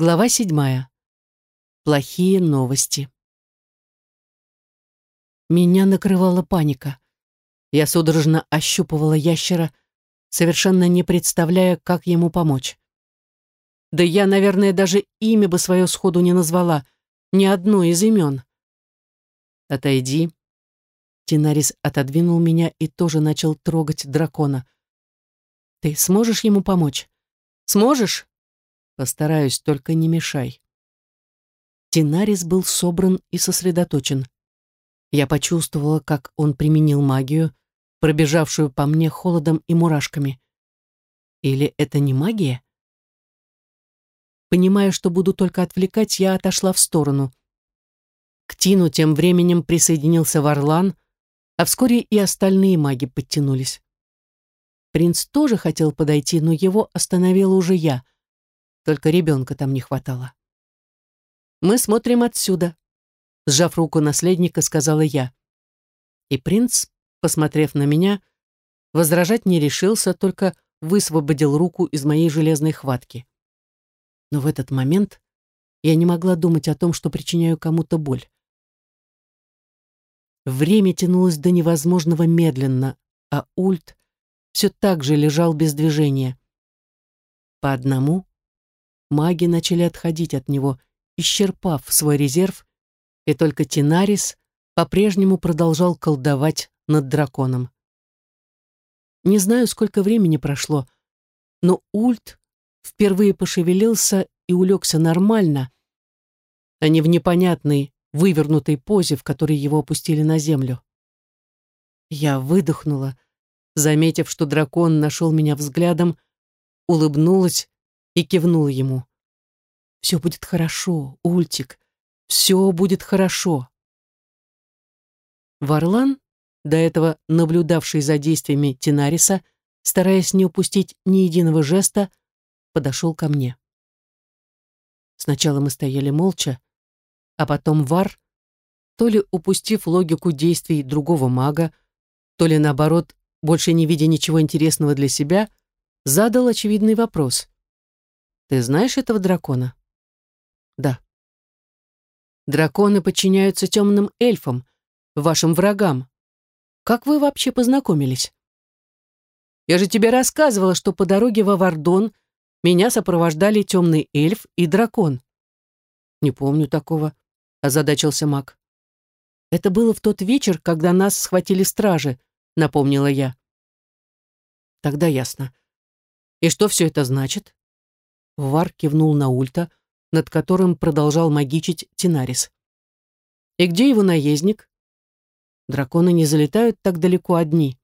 Глава седьмая. Плохие новости. Меня накрывала паника. Я судорожно ощупывала ящера, совершенно не представляя, как ему помочь. Да я, наверное, даже имя бы свое сходу не назвала, ни одно из имен. «Отойди». Тинарис отодвинул меня и тоже начал трогать дракона. «Ты сможешь ему помочь? Сможешь?» «Постараюсь, только не мешай». Тинарис был собран и сосредоточен. Я почувствовала, как он применил магию, пробежавшую по мне холодом и мурашками. Или это не магия? Понимая, что буду только отвлекать, я отошла в сторону. К Тину тем временем присоединился Варлан, а вскоре и остальные маги подтянулись. Принц тоже хотел подойти, но его остановила уже я. Только ребенка там не хватало. «Мы смотрим отсюда», — сжав руку наследника, сказала я. И принц, посмотрев на меня, возражать не решился, только высвободил руку из моей железной хватки. Но в этот момент я не могла думать о том, что причиняю кому-то боль. Время тянулось до невозможного медленно, а Ульт все так же лежал без движения. По одному маги начали отходить от него, исчерпав свой резерв, и только Тинарис по-прежнему продолжал колдовать над драконом. Не знаю, сколько времени прошло, но Ульт впервые пошевелился и улегся нормально, а не в непонятной, вывернутой позе, в которой его опустили на землю. Я выдохнула, заметив, что дракон нашел меня взглядом, улыбнулась и кивнула ему. «Все будет хорошо, Ультик, все будет хорошо». Варлан, до этого наблюдавший за действиями Тинариса, стараясь не упустить ни единого жеста, подошел ко мне. Сначала мы стояли молча, а потом Вар, то ли упустив логику действий другого мага, то ли наоборот, больше не видя ничего интересного для себя, задал очевидный вопрос. «Ты знаешь этого дракона?» «Да». «Драконы подчиняются темным эльфам, вашим врагам. Как вы вообще познакомились?» «Я же тебе рассказывала, что по дороге в Авардон меня сопровождали темный эльф и дракон». «Не помню такого», озадачился маг. Это было в тот вечер, когда нас схватили стражи, напомнила я. Тогда ясно. И что все это значит? Вар кивнул на ульта, над которым продолжал магичить Тинарис. И где его наездник? Драконы не залетают так далеко одни.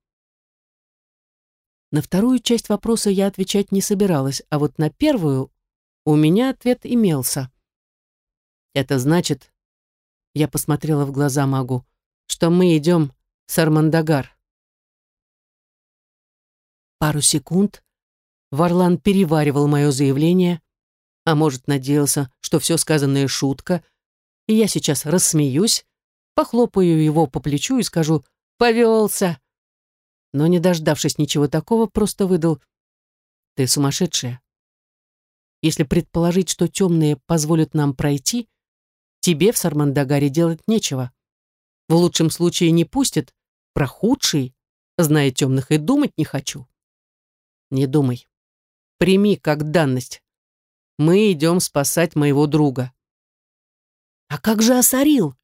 На вторую часть вопроса я отвечать не собиралась, а вот на первую у меня ответ имелся. Это значит, я посмотрела в глаза магу, что мы идем в Сармандагар. Пару секунд Варлан переваривал мое заявление, а может, надеялся, что все сказанное шутка, и я сейчас рассмеюсь, похлопаю его по плечу и скажу «повелся». Но, не дождавшись ничего такого, просто выдал «ты сумасшедшая». Если предположить, что темные позволят нам пройти, тебе в Сармандагаре делать нечего. В лучшем случае не пустят, про худший, зная темных, и думать не хочу. Не думай. Прими как данность. Мы идем спасать моего друга. А как же Асарил?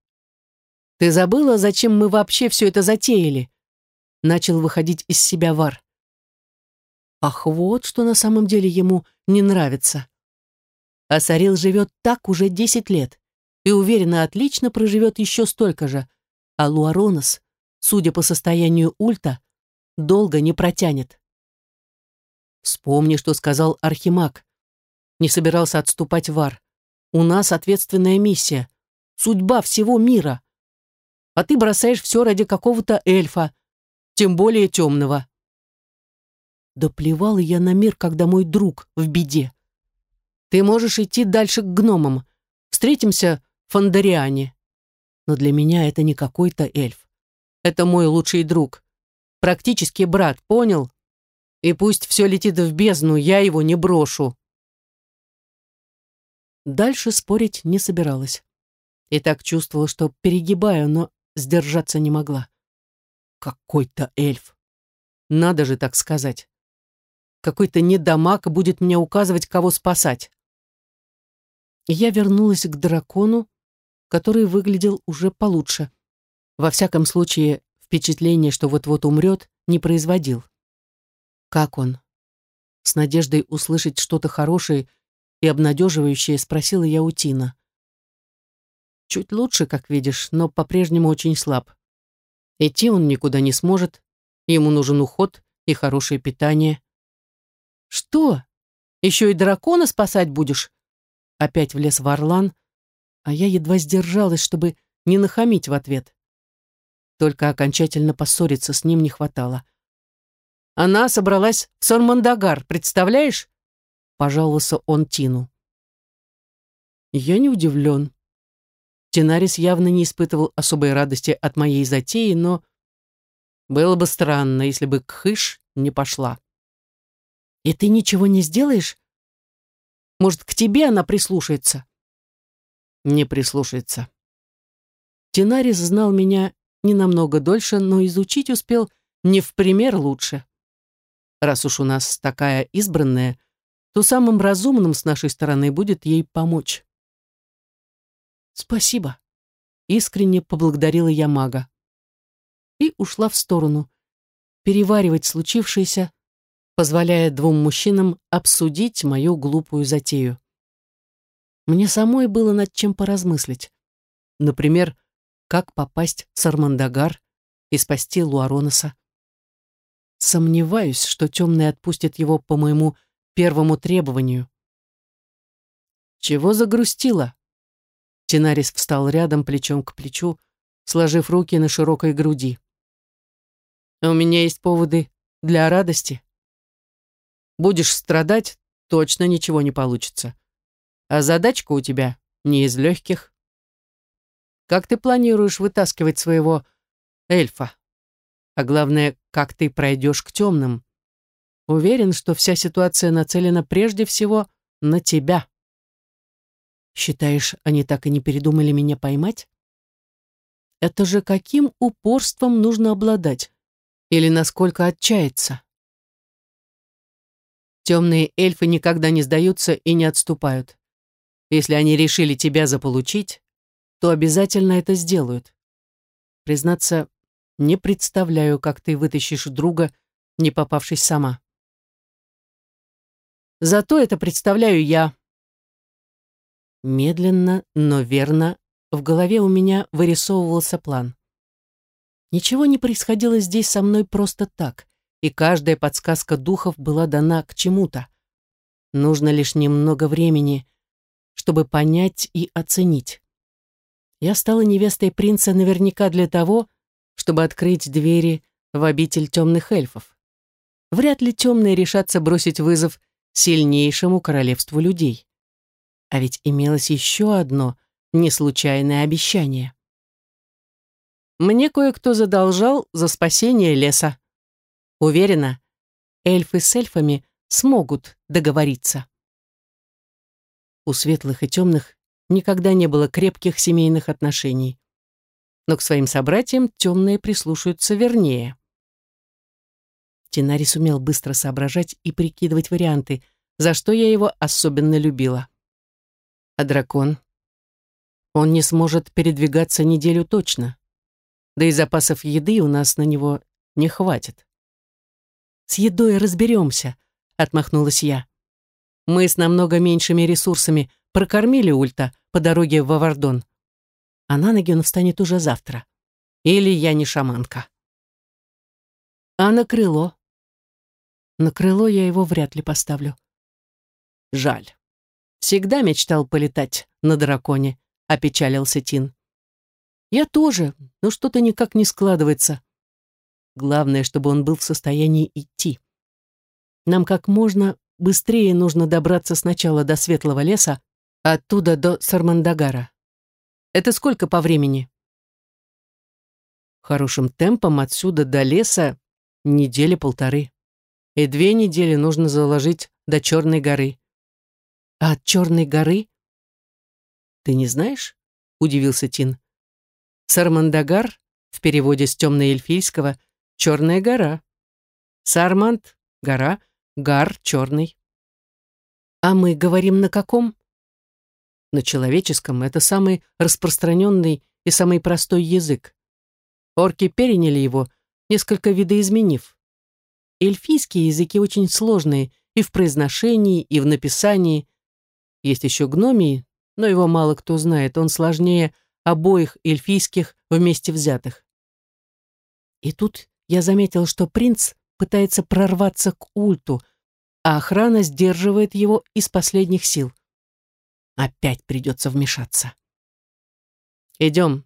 Ты забыла, зачем мы вообще все это затеяли? Начал выходить из себя Вар. Ах, вот что на самом деле ему не нравится. Асарил живет так уже десять лет и уверенно отлично проживет еще столько же, а Луаронос, судя по состоянию ульта, долго не протянет. Вспомни, что сказал Архимаг. Не собирался отступать Вар. У нас ответственная миссия. Судьба всего мира. А ты бросаешь все ради какого-то эльфа, тем более темного. Да плевал я на мир, когда мой друг в беде. Ты можешь идти дальше к гномам. Встретимся Фондариане. Но для меня это не какой-то эльф. Это мой лучший друг. Практически брат, понял? И пусть все летит в бездну, я его не брошу. Дальше спорить не собиралась. И так чувствовала, что перегибаю, но сдержаться не могла. Какой-то эльф. Надо же так сказать. Какой-то недомак будет мне указывать, кого спасать. Я вернулась к дракону, который выглядел уже получше. Во всяком случае, впечатление, что вот-вот умрет, не производил. Как он? С надеждой услышать что-то хорошее и обнадеживающее спросила я у Тина. Чуть лучше, как видишь, но по-прежнему очень слаб. Идти он никуда не сможет, ему нужен уход и хорошее питание. Что? Еще и дракона спасать будешь? Опять влез Варлан, а я едва сдержалась, чтобы не нахамить в ответ. Только окончательно поссориться с ним не хватало. Она собралась в Сормандагар, представляешь? Пожаловался он Тину. Я не удивлен. Тинарис явно не испытывал особой радости от моей затеи, но было бы странно, если бы Кхыш не пошла. «И ты ничего не сделаешь? Может, к тебе она прислушается?» «Не прислушается». Тинарис знал меня не намного дольше, но изучить успел не в пример лучше. Раз уж у нас такая избранная, то самым разумным с нашей стороны будет ей помочь. «Спасибо», — искренне поблагодарила я мага. И ушла в сторону, переваривать случившееся, позволяя двум мужчинам обсудить мою глупую затею. Мне самой было над чем поразмыслить. Например, как попасть в Сармандагар и спасти Луароноса. Сомневаюсь, что темный отпустит его по моему первому требованию. «Чего загрустила?» Тинарис встал рядом, плечом к плечу, сложив руки на широкой груди. «У меня есть поводы для радости. Будешь страдать, точно ничего не получится. А задачка у тебя не из легких. Как ты планируешь вытаскивать своего эльфа? А главное, как ты пройдешь к темным? Уверен, что вся ситуация нацелена прежде всего на тебя. Считаешь, они так и не передумали меня поймать? Это же каким упорством нужно обладать? Или насколько отчаяться? Темные эльфы никогда не сдаются и не отступают. Если они решили тебя заполучить, то обязательно это сделают. Признаться, не представляю, как ты вытащишь друга, не попавшись сама. Зато это представляю я, Медленно, но верно, в голове у меня вырисовывался план. Ничего не происходило здесь со мной просто так, и каждая подсказка духов была дана к чему-то. Нужно лишь немного времени, чтобы понять и оценить. Я стала невестой принца наверняка для того, чтобы открыть двери в обитель темных эльфов. Вряд ли темные решатся бросить вызов сильнейшему королевству людей. А ведь имелось еще одно неслучайное обещание. Мне кое-кто задолжал за спасение леса. Уверена, эльфы с эльфами смогут договориться. У светлых и темных никогда не было крепких семейных отношений. Но к своим собратьям темные прислушаются вернее. Тинари сумел быстро соображать и прикидывать варианты, за что я его особенно любила. А дракон? Он не сможет передвигаться неделю точно. Да и запасов еды у нас на него не хватит. «С едой разберемся», — отмахнулась я. «Мы с намного меньшими ресурсами прокормили Ульта по дороге в Авардон. А на ноги он встанет уже завтра. Или я не шаманка». «А на крыло?» «На крыло я его вряд ли поставлю». «Жаль». Всегда мечтал полетать на драконе, опечалился Тин. Я тоже, но что-то никак не складывается. Главное, чтобы он был в состоянии идти. Нам как можно быстрее нужно добраться сначала до Светлого леса, оттуда до Сармандагара. Это сколько по времени? Хорошим темпом отсюда до леса недели полторы. И две недели нужно заложить до Черной горы. А от Черной горы? Ты не знаешь? Удивился Тин. Сармандагар в переводе с темно-эльфийского «черная гора». Сарманд — гора, гар — черный. А мы говорим на каком? На человеческом это самый распространенный и самый простой язык. Орки переняли его, несколько видоизменив. Эльфийские языки очень сложные и в произношении, и в написании. Есть еще гномий, но его мало кто знает, он сложнее обоих эльфийских вместе взятых. И тут я заметил, что принц пытается прорваться к ульту, а охрана сдерживает его из последних сил. Опять придется вмешаться. «Идем.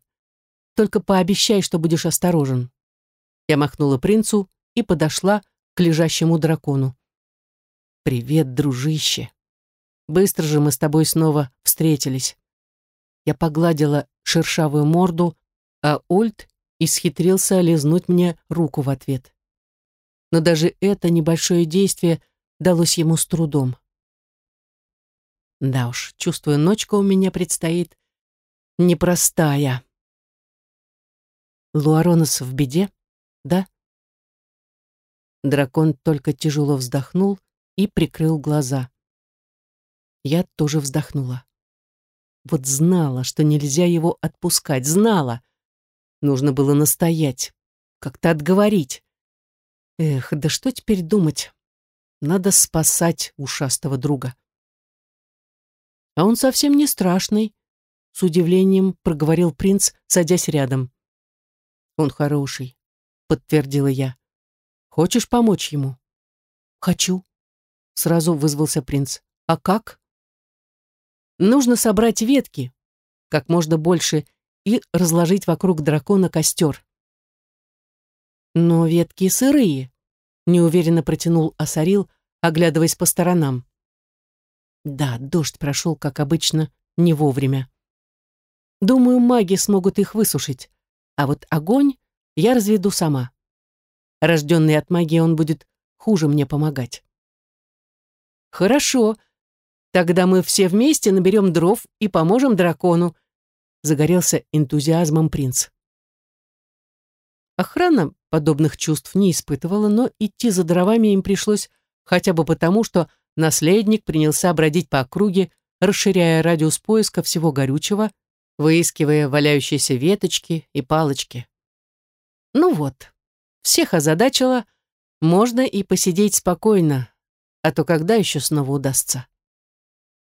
Только пообещай, что будешь осторожен». Я махнула принцу и подошла к лежащему дракону. «Привет, дружище. Быстро же мы с тобой снова встретились». Я погладила шершавую морду, а Ольд исхитрился лизнуть мне руку в ответ. Но даже это небольшое действие далось ему с трудом. Да уж, чувствую, ночка у меня предстоит непростая. Луаронос в беде, да? Дракон только тяжело вздохнул и прикрыл глаза. Я тоже вздохнула. Вот знала, что нельзя его отпускать, знала. Нужно было настоять, как-то отговорить. Эх, да что теперь думать? Надо спасать ушастого друга. А он совсем не страшный, с удивлением проговорил принц, садясь рядом. Он хороший, подтвердила я. Хочешь помочь ему? Хочу. Сразу вызвался принц. А как? Нужно собрать ветки, как можно больше, и разложить вокруг дракона костер. Но ветки сырые, неуверенно протянул Асарил, оглядываясь по сторонам. Да, дождь прошел, как обычно, не вовремя. Думаю, маги смогут их высушить, а вот огонь я разведу сама. Рожденный от магии он будет хуже мне помогать. Хорошо, Тогда мы все вместе наберем дров и поможем дракону», загорелся энтузиазмом принц. Охрана подобных чувств не испытывала, но идти за дровами им пришлось хотя бы потому, что наследник принялся бродить по округе, расширяя радиус поиска всего горючего, выискивая валяющиеся веточки и палочки. Ну вот, всех озадачило, можно и посидеть спокойно, а то когда еще снова удастся?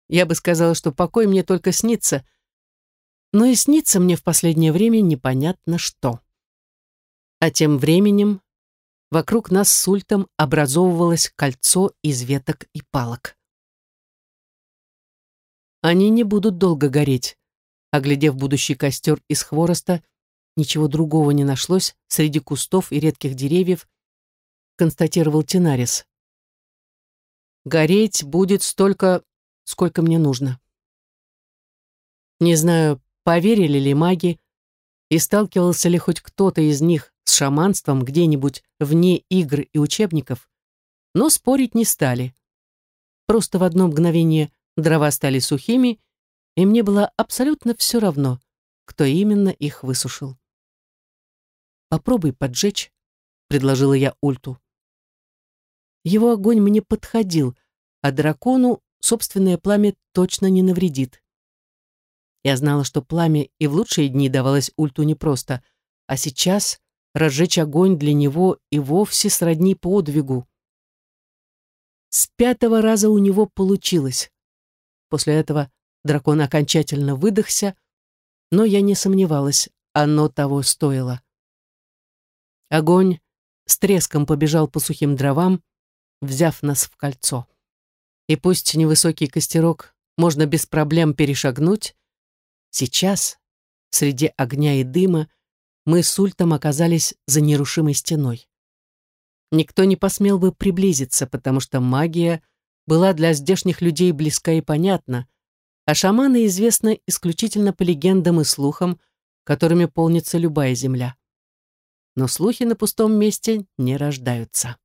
Я бы сказала, что покой мне только снится, но и снится мне в последнее время непонятно что. А тем временем вокруг нас с Ультом образовывалось кольцо из веток и палок. Они не будут долго гореть. Оглядев будущий костер из хвороста, ничего другого не нашлось среди кустов и редких деревьев, констатировал Тинарис. Гореть будет столько, сколько мне нужно. Не знаю, поверили ли маги, и сталкивался ли хоть кто-то из них с шаманством где-нибудь вне игр и учебников, но спорить не стали. Просто в одно мгновение дрова стали сухими, и мне было абсолютно все равно, кто именно их высушил. «Попробуй поджечь», — предложила я Ульту. Его огонь мне подходил, а дракону собственное пламя точно не навредит. Я знала, что пламя и в лучшие дни давалось Ульту непросто, а сейчас разжечь огонь для него и вовсе сродни подвигу. С пятого раза у него получилось. После этого дракон окончательно выдохся, но я не сомневалась, оно того стоило. Огонь с треском побежал по сухим дровам, взяв нас в кольцо. И пусть невысокий костерок можно без проблем перешагнуть, сейчас, среди огня и дыма, мы с Ультом оказались за нерушимой стеной. Никто не посмел бы приблизиться, потому что магия была для здешних людей близка и понятна, а шаманы известны исключительно по легендам и слухам, которыми полнится любая земля. Но слухи на пустом месте не рождаются.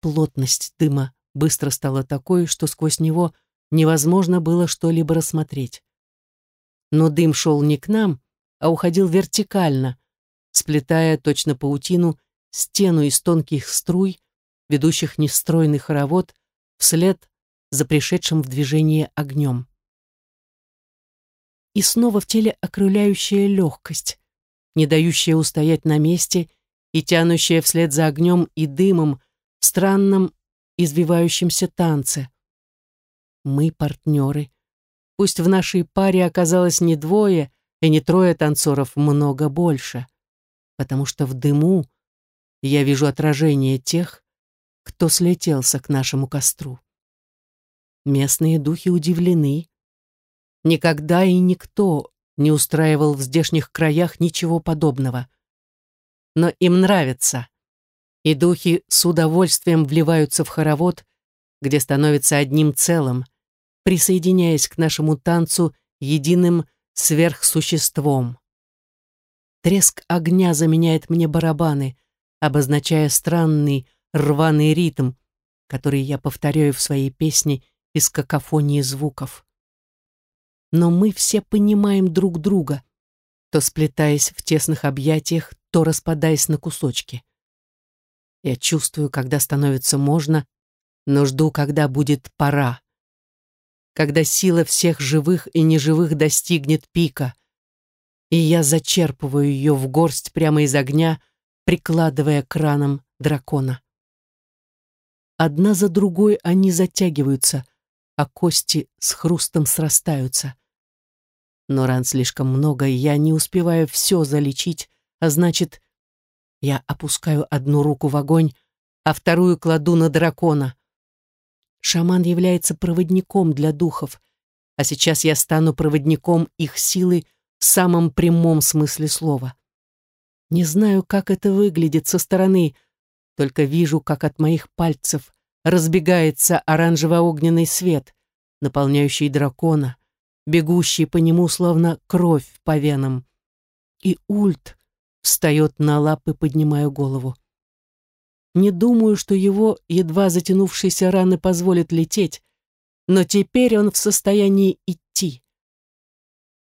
Плотность дыма быстро стало такой, что сквозь него невозможно было что-либо рассмотреть. Но дым шел не к нам, а уходил вертикально, сплетая точно паутину стену из тонких струй, ведущих нестройный хоровод вслед за пришедшим в движение огнем. И снова в теле окрыляющая легкость, не дающая устоять на месте и тянущая вслед за огнем и дымом в странном извивающемся танце. Мы партнеры. Пусть в нашей паре оказалось не двое и не трое танцоров, много больше, потому что в дыму я вижу отражение тех, кто слетелся к нашему костру. Местные духи удивлены. Никогда и никто не устраивал в здешних краях ничего подобного. Но им нравится. И духи с удовольствием вливаются в хоровод, где становятся одним целым, присоединяясь к нашему танцу единым сверхсуществом. Треск огня заменяет мне барабаны, обозначая странный рваный ритм, который я повторяю в своей песне из какофонии звуков. Но мы все понимаем друг друга, то сплетаясь в тесных объятиях, то распадаясь на кусочки. Я чувствую, когда становится можно, но жду, когда будет пора. Когда сила всех живых и неживых достигнет пика, и я зачерпываю ее в горсть прямо из огня, прикладывая к ранам дракона. Одна за другой они затягиваются, а кости с хрустом срастаются. Но ран слишком много, и я не успеваю все залечить, а значит, я опускаю одну руку в огонь, а вторую кладу на дракона. Шаман является проводником для духов, а сейчас я стану проводником их силы в самом прямом смысле слова. Не знаю, как это выглядит со стороны, только вижу, как от моих пальцев разбегается оранжево-огненный свет, наполняющий дракона, бегущий по нему словно кровь по венам. И ульт встает на лапы, поднимая голову. Не думаю, что его едва затянувшиеся раны позволят лететь, но теперь он в состоянии идти.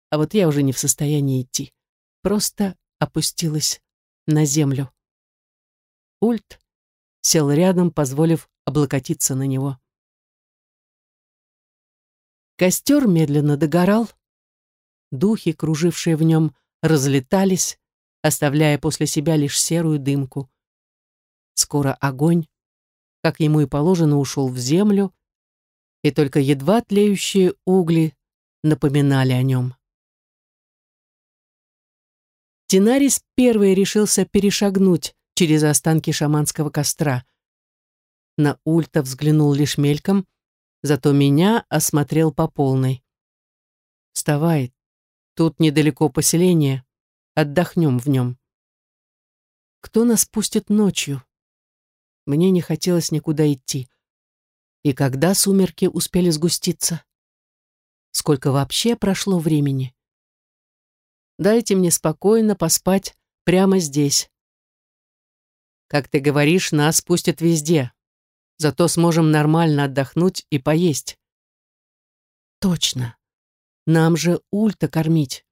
А вот я уже не в состоянии идти. Просто опустилась на землю. Ульт сел рядом, позволив облокотиться на него. Костер медленно догорал. Духи, кружившие в нем, разлетались, оставляя после себя лишь серую дымку. Скоро огонь, как ему и положено, ушел в землю, и только едва тлеющие угли напоминали о нем. Тинарис первый решился перешагнуть через останки шаманского костра. На Ульта взглянул лишь мельком, зато меня осмотрел по полной. «Вставай, тут недалеко поселение, отдохнем в нем». «Кто нас пустит ночью?» Мне не хотелось никуда идти. И когда сумерки успели сгуститься? Сколько вообще прошло времени? Дайте мне спокойно поспать прямо здесь. Как ты говоришь, нас пустят везде. Зато сможем нормально отдохнуть и поесть. Точно. Нам же ульта кормить.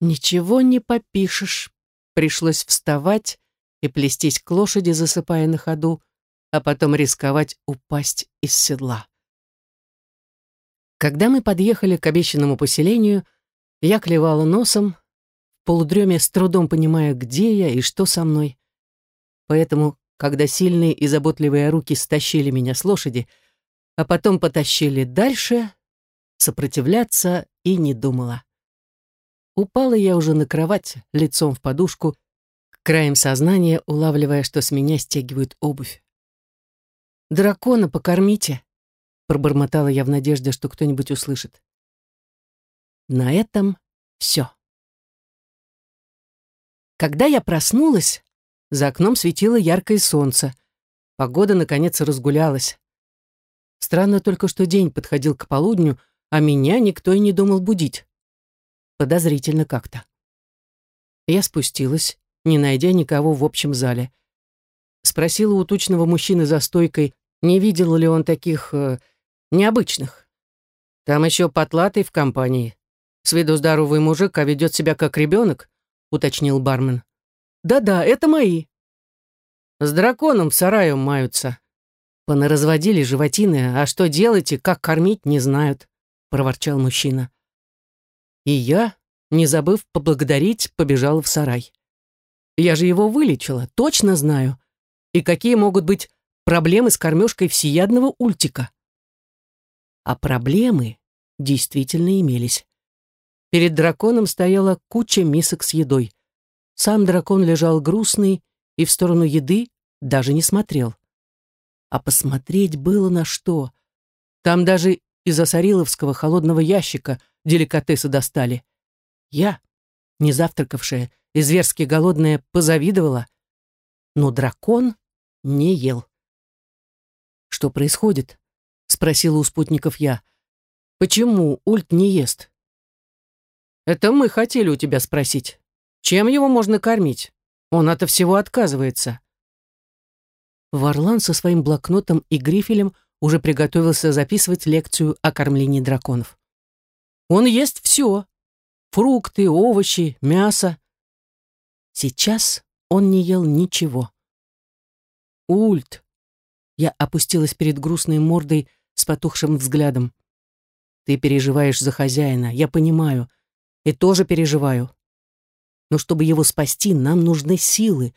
Ничего не попишешь. Пришлось вставать и плестись к лошади, засыпая на ходу, а потом рисковать упасть из седла. Когда мы подъехали к обещанному поселению, я клевала носом, в полудреме с трудом понимая, где я и что со мной. Поэтому, когда сильные и заботливые руки стащили меня с лошади, а потом потащили дальше, сопротивляться и не думала. Упала я уже на кровать, лицом в подушку, краем сознания улавливая, что с меня стягивают обувь. «Дракона покормите», — пробормотала я в надежде, что кто-нибудь услышит. На этом все. Когда я проснулась, за окном светило яркое солнце. Погода, наконец, разгулялась. Странно только, что день подходил к полудню, а меня никто и не думал будить. Подозрительно как-то. Я спустилась, не найдя никого в общем зале. Спросила у тучного мужчины за стойкой, не видел ли он таких э, необычных. Там еще потлатый в компании. С виду здоровый мужик, а ведет себя как ребенок, уточнил бармен. Да-да, это мои. С драконом в сарае маются. Понаразводили животины, а что делать и как кормить, не знают, проворчал мужчина. И я, не забыв поблагодарить, побежала в сарай. Я же его вылечила, точно знаю. И какие могут быть проблемы с кормежкой всеядного ультика? А проблемы действительно имелись. Перед драконом стояла куча мисок с едой. Сам дракон лежал грустный и в сторону еды даже не смотрел. А посмотреть было на что. Там даже из осариловского холодного ящика деликатесы достали. Я, не завтракавшая и зверски голодная, позавидовала. Но дракон не ел. «Что происходит?» — спросила у спутников я. «Почему Ульт не ест?» «Это мы хотели у тебя спросить. Чем его можно кормить? Он от всего отказывается». Варлан со своим блокнотом и грифелем уже приготовился записывать лекцию о кормлении драконов. «Он ест все. Фрукты, овощи, мясо. Сейчас он не ел ничего. «Ульт!» Я опустилась перед грустной мордой с потухшим взглядом. «Ты переживаешь за хозяина, я понимаю, и тоже переживаю. Но чтобы его спасти, нам нужны силы,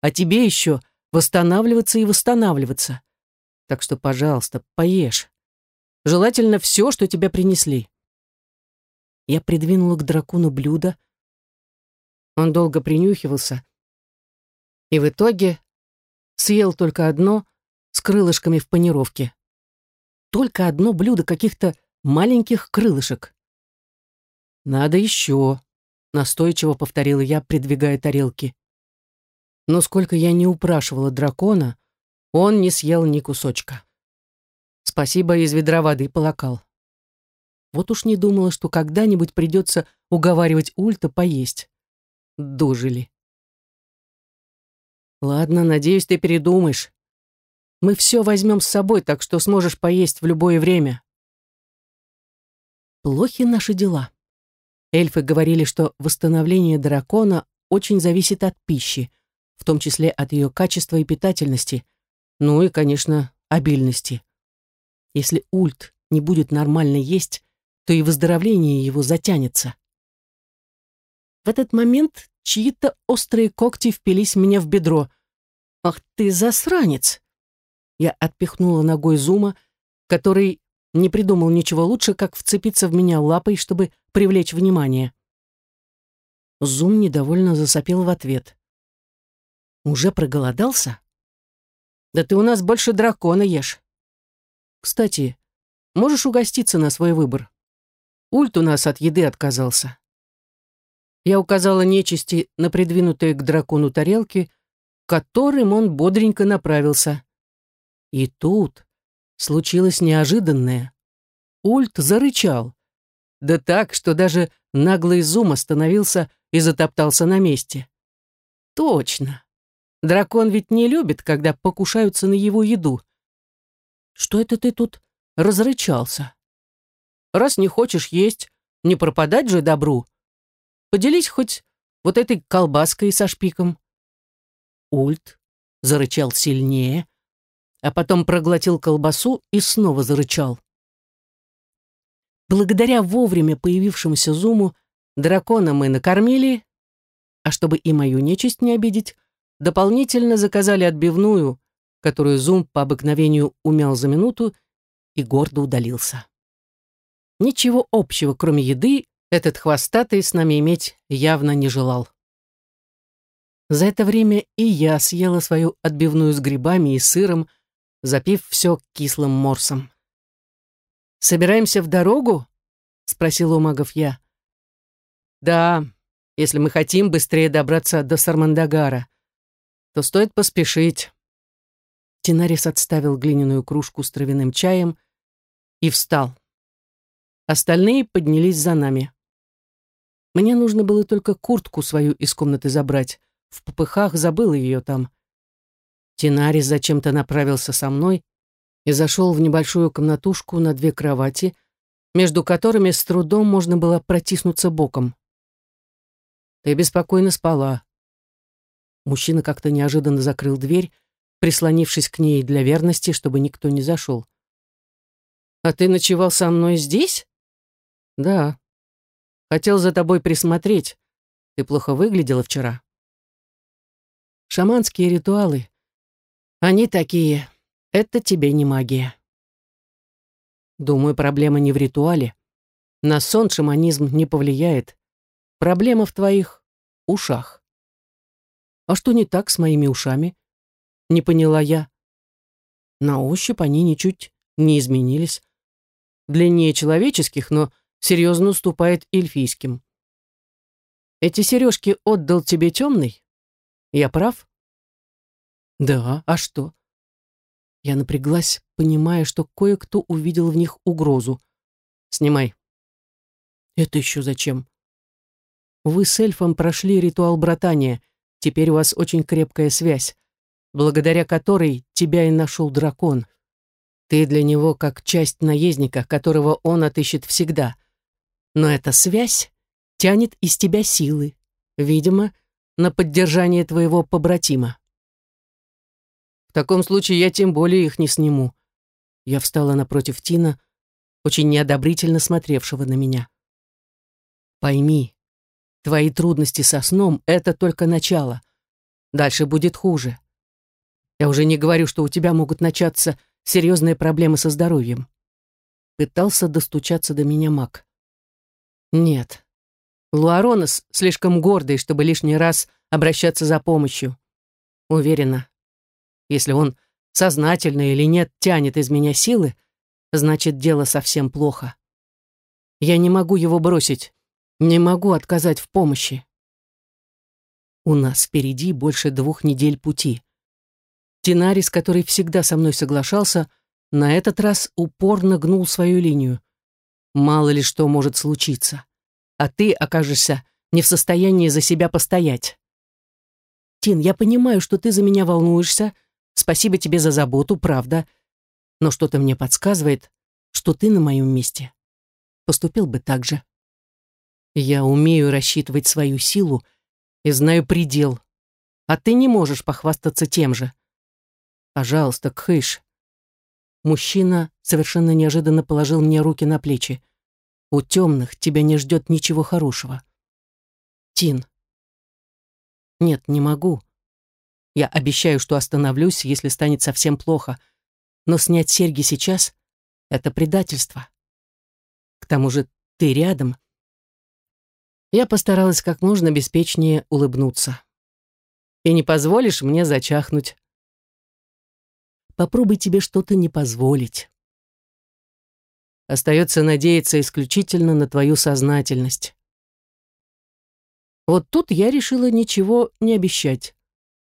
а тебе еще восстанавливаться и восстанавливаться. Так что, пожалуйста, поешь. Желательно все, что тебя принесли». Я придвинула к дракону блюдо. Он долго принюхивался. И в итоге съел только одно с крылышками в панировке. Только одно блюдо каких-то маленьких крылышек. «Надо еще», — настойчиво повторила я, придвигая тарелки. Но сколько я не упрашивала дракона, он не съел ни кусочка. Спасибо, из ведра воды полакал. Вот уж не думала, что когда-нибудь придется уговаривать Ульта поесть. Дожили. Ладно, надеюсь, ты передумаешь. Мы все возьмем с собой, так что сможешь поесть в любое время. Плохи наши дела. Эльфы говорили, что восстановление дракона очень зависит от пищи, в том числе от ее качества и питательности, ну и, конечно, обильности. Если ульт не будет нормально есть, то и выздоровление его затянется. В этот момент чьи-то острые когти впились мне в бедро. «Ах ты засранец!» Я отпихнула ногой Зума, который не придумал ничего лучше, как вцепиться в меня лапой, чтобы привлечь внимание. Зум недовольно засопел в ответ. «Уже проголодался?» «Да ты у нас больше дракона ешь. Кстати, можешь угоститься на свой выбор?» Ульт у нас от еды отказался. Я указала нечисти на придвинутые к дракону тарелки, к которым он бодренько направился. И тут случилось неожиданное. Ульт зарычал. Да так, что даже наглый зум остановился и затоптался на месте. Точно. Дракон ведь не любит, когда покушаются на его еду. Что это ты тут разрычался? Раз не хочешь есть, не пропадать же добру. Поделись хоть вот этой колбаской со шпиком. Ульт зарычал сильнее, а потом проглотил колбасу и снова зарычал. Благодаря вовремя появившемуся зуму дракона мы накормили, а чтобы и мою нечисть не обидеть, дополнительно заказали отбивную, которую зум по обыкновению умял за минуту и гордо удалился. Ничего общего, кроме еды, этот хвостатый с нами иметь явно не желал. За это время и я съела свою отбивную с грибами и сыром, запив все кислым морсом. «Собираемся в дорогу?» — спросил у магов я. «Да, если мы хотим быстрее добраться до Сармандагара, то стоит поспешить». Тинарис отставил глиняную кружку с травяным чаем и встал. Остальные поднялись за нами. Мне нужно было только куртку свою из комнаты забрать. В попыхах забыл ее там. Тинарис зачем-то направился со мной и зашел в небольшую комнатушку на две кровати, между которыми с трудом можно было протиснуться боком. «Ты беспокойно спала». Мужчина как-то неожиданно закрыл дверь, прислонившись к ней для верности, чтобы никто не зашел. «А ты ночевал со мной здесь?» «Да. Хотел за тобой присмотреть. Ты плохо выглядела вчера». «Шаманские ритуалы. Они такие. Это тебе не магия». «Думаю, проблема не в ритуале. На сон шаманизм не повлияет. Проблема в твоих ушах». «А что не так с моими ушами?» Не поняла я. На ощупь они ничуть не изменились. Длиннее человеческих, но серьезно уступает эльфийским. Эти сережки отдал тебе темный? Я прав? Да, а что? Я напряглась, понимая, что кое-кто увидел в них угрозу. Снимай. Это еще зачем? Вы с эльфом прошли ритуал братания. Теперь у вас очень крепкая связь благодаря которой тебя и нашел дракон. Ты для него как часть наездника, которого он отыщет всегда. Но эта связь тянет из тебя силы, видимо, на поддержание твоего побратима. В таком случае я тем более их не сниму. Я встала напротив Тина, очень неодобрительно смотревшего на меня. Пойми, твои трудности со сном — это только начало. Дальше будет хуже. Я уже не говорю, что у тебя могут начаться серьезные проблемы со здоровьем. Пытался достучаться до меня маг. Нет. Луаронос слишком гордый, чтобы лишний раз обращаться за помощью. Уверена. Если он сознательно или нет тянет из меня силы, значит, дело совсем плохо. Я не могу его бросить, не могу отказать в помощи. У нас впереди больше двух недель пути. Тинарис, который всегда со мной соглашался, на этот раз упорно гнул свою линию. Мало ли что может случиться. А ты окажешься не в состоянии за себя постоять. Тин, я понимаю, что ты за меня волнуешься. Спасибо тебе за заботу, правда. Но что-то мне подсказывает, что ты на моем месте. Поступил бы так же. Я умею рассчитывать свою силу и знаю предел. А ты не можешь похвастаться тем же. Пожалуйста, Кхыш. Мужчина совершенно неожиданно положил мне руки на плечи. У темных тебя не ждет ничего хорошего. Тин. Нет, не могу. Я обещаю, что остановлюсь, если станет совсем плохо. Но снять серьги сейчас — это предательство. К тому же ты рядом. Я постаралась как можно беспечнее улыбнуться. И не позволишь мне зачахнуть. Попробуй тебе что-то не позволить. Остается надеяться исключительно на твою сознательность. Вот тут я решила ничего не обещать.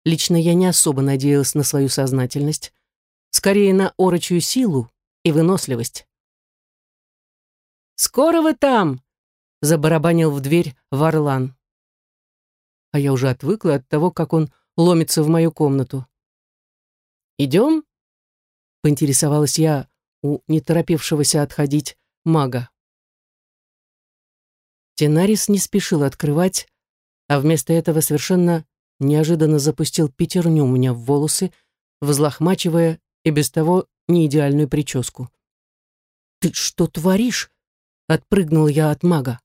Лично я не особо надеялась на свою сознательность, скорее на орочью силу и выносливость. «Скоро вы там!» — забарабанил в дверь Варлан. А я уже отвыкла от того, как он ломится в мою комнату. «Идем?» Поинтересовалась я у неторопившегося отходить мага. Тенарис не спешил открывать, а вместо этого совершенно неожиданно запустил пятерню у меня в волосы, взлохмачивая и без того неидеальную прическу. «Ты что творишь?» — отпрыгнул я от мага.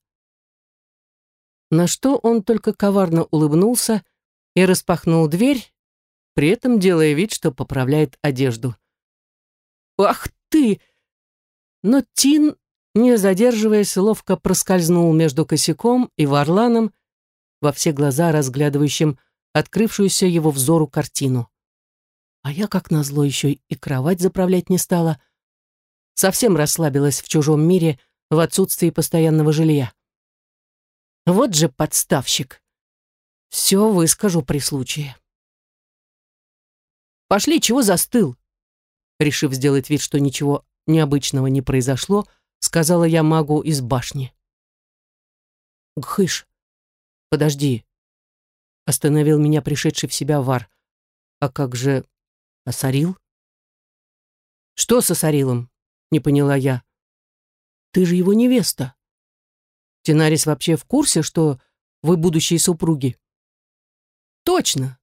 На что он только коварно улыбнулся и распахнул дверь, при этом делая вид, что поправляет одежду. «Ах ты!» Но Тин, не задерживаясь, ловко проскользнул между косяком и варланом, во все глаза разглядывающим открывшуюся его взору картину. А я, как назло, еще и кровать заправлять не стала. Совсем расслабилась в чужом мире в отсутствии постоянного жилья. Вот же подставщик. Все выскажу при случае. «Пошли, чего застыл?» Решив сделать вид, что ничего необычного не произошло, сказала я магу из башни. «Гхыш, подожди», — остановил меня пришедший в себя вар. «А как же Асарил?» «Что с Асарилом?» — не поняла я. ты же его невеста. Тинарис вообще в курсе, что вы будущие супруги? Точно.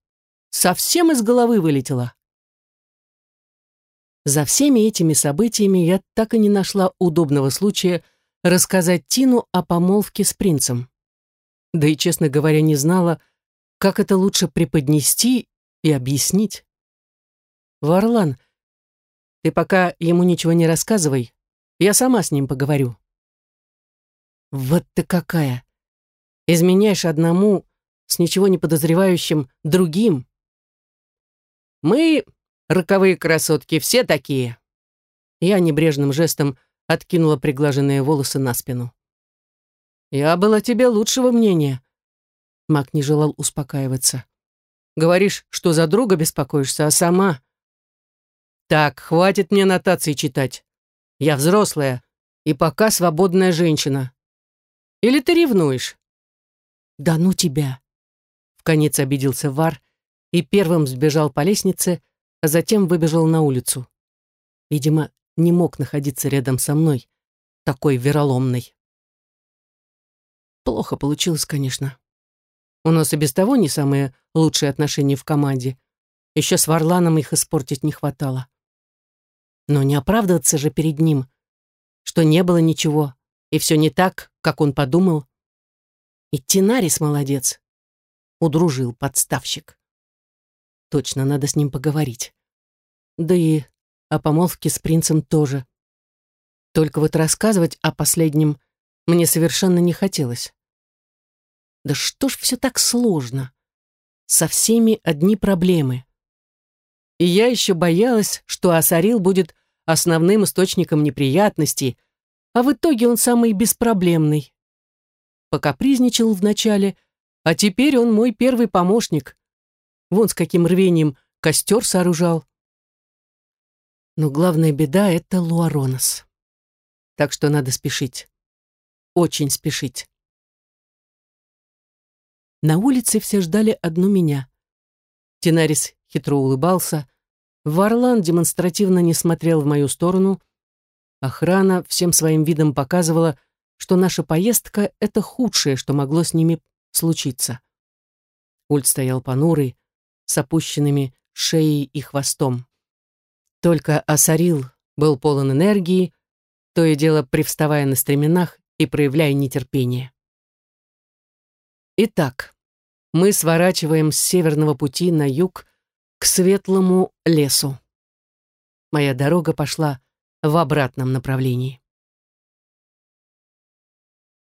Совсем из головы вылетела. За всеми этими событиями я так и не нашла удобного случая рассказать Тину о помолвке с принцем. Да и, честно говоря, не знала, как это лучше преподнести и объяснить. «Варлан, ты пока ему ничего не рассказывай, я сама с ним поговорю». «Вот ты какая! Изменяешь одному, с ничего не подозревающим, другим!» «Мы, роковые красотки, все такие!» Я небрежным жестом откинула приглаженные волосы на спину. «Я была тебе лучшего мнения». Мак не желал успокаиваться. «Говоришь, что за друга беспокоишься, а сама...» «Так, хватит мне нотации читать. Я взрослая и пока свободная женщина. Или ты ревнуешь?» «Да ну тебя!» Вконец обиделся Вар и первым сбежал по лестнице, а затем выбежал на улицу. Видимо, не мог находиться рядом со мной, такой вероломной. Плохо получилось, конечно. У нас и без того не самые лучшие отношения в команде. Еще с Варланом их испортить не хватало. Но не оправдываться же перед ним, что не было ничего, и все не так, как он подумал. И Тинарис молодец. Удружил подставщик. Точно, надо с ним поговорить. Да и о помолвке с принцем тоже. Только вот рассказывать о последнем мне совершенно не хотелось. Да что ж все так сложно? Со всеми одни проблемы. И я еще боялась, что Асарил будет основным источником неприятностей, а в итоге он самый беспроблемный. Покапризничал вначале, а теперь он мой первый помощник. Вон с каким рвением костер сооружал. Но главная беда — это Луаронос. Так что надо спешить. Очень спешить. На улице все ждали одну меня. Тинарис хитро улыбался, Варлан демонстративно не смотрел в мою сторону. Охрана всем своим видом показывала, что наша поездка — это худшее, что могло с ними случиться. Ульт стоял понурый, с опущенными шеей и хвостом. Только Асарил был полон энергии, то и дело привставая на стременах и проявляя нетерпение. Итак, мы сворачиваем с северного пути на юг к светлому лесу. Моя дорога пошла в обратном направлении.